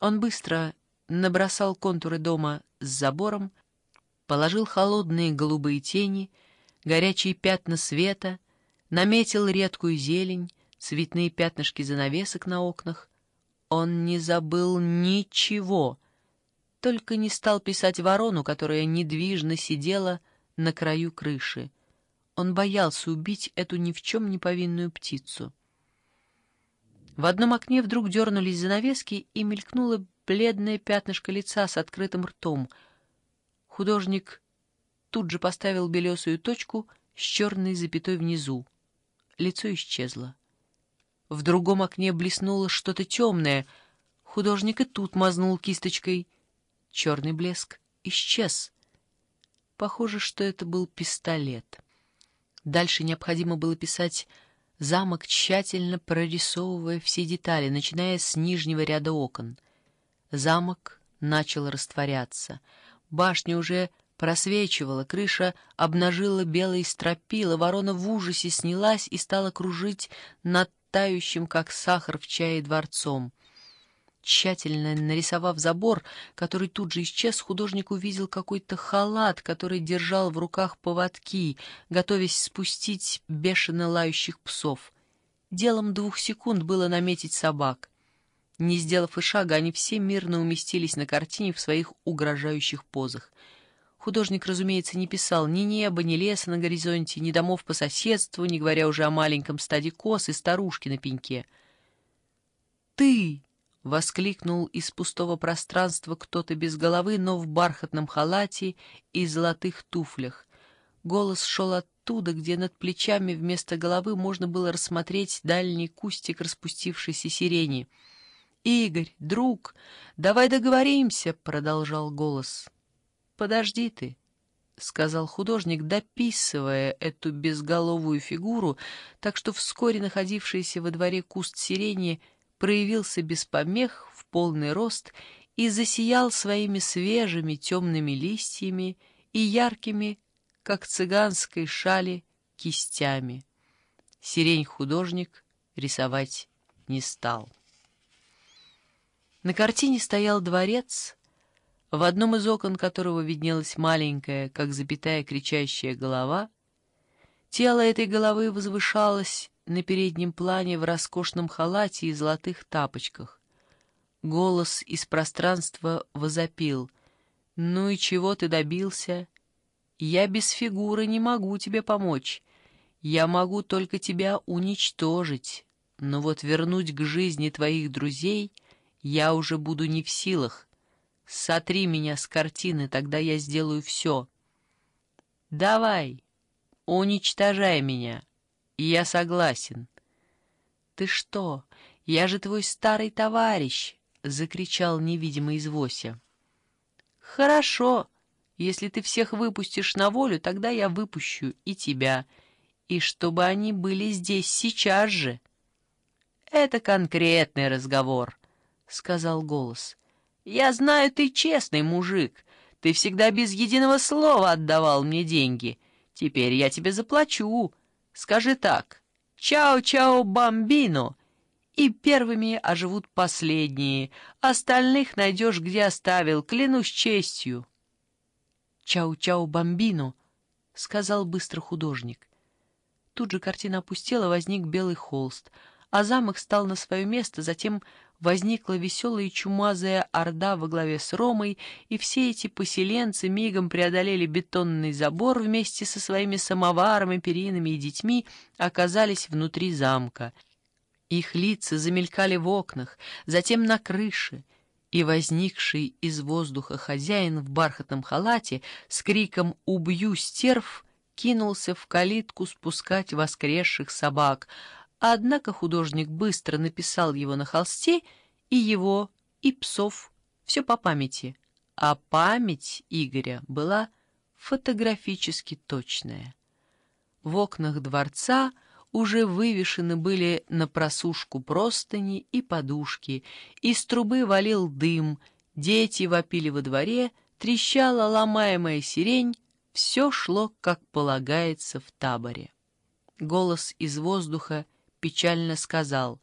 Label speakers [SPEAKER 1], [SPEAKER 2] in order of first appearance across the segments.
[SPEAKER 1] Он быстро набросал контуры дома с забором, положил холодные голубые тени, горячие пятна света, наметил редкую зелень, цветные пятнышки занавесок на окнах. Он не забыл ничего, только не стал писать ворону, которая недвижно сидела на краю крыши. Он боялся убить эту ни в чем не повинную птицу. В одном окне вдруг дернулись занавески, и мелькнуло бледное пятнышко лица с открытым ртом. Художник тут же поставил белесую точку с черной запятой внизу. Лицо исчезло. В другом окне блеснуло что-то темное. Художник и тут мазнул кисточкой. Черный блеск исчез. Похоже, что это был пистолет. Дальше необходимо было писать замок, тщательно прорисовывая все детали, начиная с нижнего ряда окон. Замок начал растворяться. Башня уже просвечивала, крыша обнажила белые стропила, ворона в ужасе снялась и стала кружить над тающим, как сахар в чае, дворцом. Тщательно нарисовав забор, который тут же исчез, художник увидел какой-то халат, который держал в руках поводки, готовясь спустить бешено лающих псов. Делом двух секунд было наметить собак. Не сделав и шага, они все мирно уместились на картине в своих угрожающих позах. Художник, разумеется, не писал ни неба, ни леса на горизонте, ни домов по соседству, не говоря уже о маленьком стаде коз и старушки на пеньке. «Ты!» — воскликнул из пустого пространства кто-то без головы, но в бархатном халате и золотых туфлях. Голос шел оттуда, где над плечами вместо головы можно было рассмотреть дальний кустик распустившейся сирени. «Игорь, друг, давай договоримся!» — продолжал голос. «Подожди ты!» — сказал художник, дописывая эту безголовую фигуру, так что вскоре находившийся во дворе куст сирени — проявился без помех в полный рост и засиял своими свежими темными листьями и яркими, как цыганской шали, кистями. Сирень художник рисовать не стал. На картине стоял дворец, в одном из окон которого виднелась маленькая, как запятая кричащая голова. Тело этой головы возвышалось на переднем плане в роскошном халате и золотых тапочках. Голос из пространства возопил. «Ну и чего ты добился? Я без фигуры не могу тебе помочь. Я могу только тебя уничтожить. Но вот вернуть к жизни твоих друзей я уже буду не в силах. Сотри меня с картины, тогда я сделаю все. Давай, уничтожай меня» я согласен. «Ты что? Я же твой старый товарищ!» — закричал невидимый извося. «Хорошо. Если ты всех выпустишь на волю, тогда я выпущу и тебя, и чтобы они были здесь сейчас же». «Это конкретный разговор», — сказал голос. «Я знаю, ты честный мужик. Ты всегда без единого слова отдавал мне деньги. Теперь я тебе заплачу». Скажи так «Чао-чао, бомбино!» И первыми оживут последние, остальных найдешь, где оставил, клянусь честью. «Чау-чау, бомбино!» — сказал быстро художник. Тут же картина опустела, возник белый холст, а замок стал на свое место, затем возникла веселая и чумазая орда во главе с Ромой, и все эти поселенцы мигом преодолели бетонный забор вместе со своими самоварами, перинами и детьми, оказались внутри замка. Их лица замелькали в окнах, затем на крыше, и возникший из воздуха хозяин в бархатном халате с криком «Убью стерв!» кинулся в калитку спускать воскресших собак — Однако художник быстро написал его на холсте, и его, и псов, все по памяти. А память Игоря была фотографически точная. В окнах дворца уже вывешены были на просушку простыни и подушки, из трубы валил дым, дети вопили во дворе, трещала ломаемая сирень, все шло, как полагается, в таборе. Голос из воздуха — печально сказал,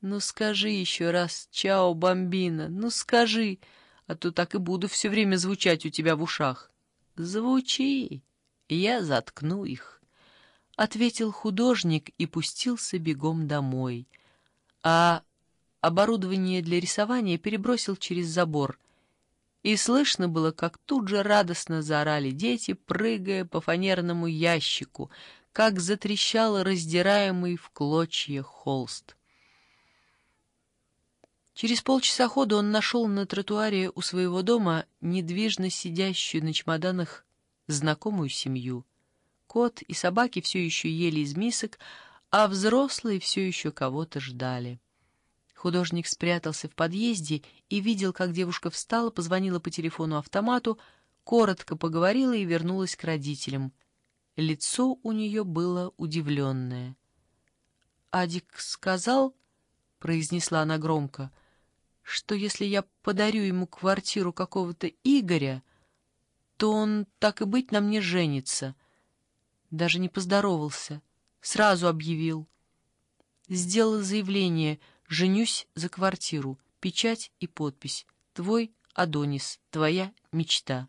[SPEAKER 1] Ну скажи еще раз «Чао, бомбина», ну скажи, а то так и буду все время звучать у тебя в ушах. Звучи, я заткну их, — ответил художник и пустился бегом домой. А оборудование для рисования перебросил через забор — и слышно было, как тут же радостно заорали дети, прыгая по фанерному ящику, как затрещал раздираемый в клочья холст. Через полчаса хода он нашел на тротуаре у своего дома недвижно сидящую на чемоданах знакомую семью. Кот и собаки все еще ели из мисок, а взрослые все еще кого-то ждали. Художник спрятался в подъезде и видел, как девушка встала, позвонила по телефону автомату, коротко поговорила и вернулась к родителям. Лицо у нее было удивленное. «Адик сказал, — произнесла она громко, — что если я подарю ему квартиру какого-то Игоря, то он, так и быть, на мне женится. Даже не поздоровался, сразу объявил. Сделал заявление — Женюсь за квартиру. Печать и подпись. Твой Адонис. Твоя мечта.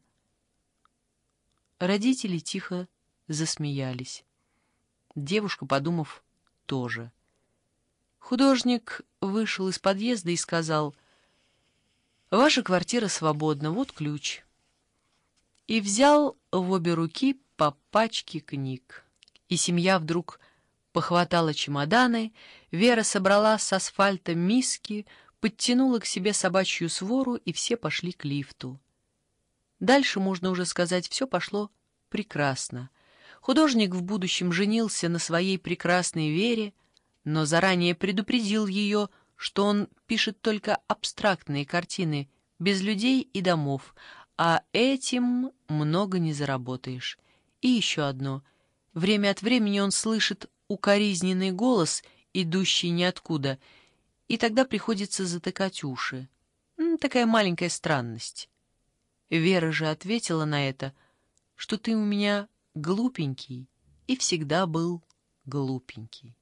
[SPEAKER 1] Родители тихо засмеялись. Девушка, подумав, тоже. Художник вышел из подъезда и сказал, «Ваша квартира свободна, вот ключ». И взял в обе руки по пачке книг. И семья вдруг Похватала чемоданы, Вера собрала с асфальта миски, подтянула к себе собачью свору, и все пошли к лифту. Дальше, можно уже сказать, все пошло прекрасно. Художник в будущем женился на своей прекрасной Вере, но заранее предупредил ее, что он пишет только абстрактные картины, без людей и домов, а этим много не заработаешь. И еще одно. Время от времени он слышит укоризненный голос, идущий ниоткуда, и тогда приходится затыкать уши. Такая маленькая странность. Вера же ответила на это, что ты у меня глупенький и всегда был глупенький.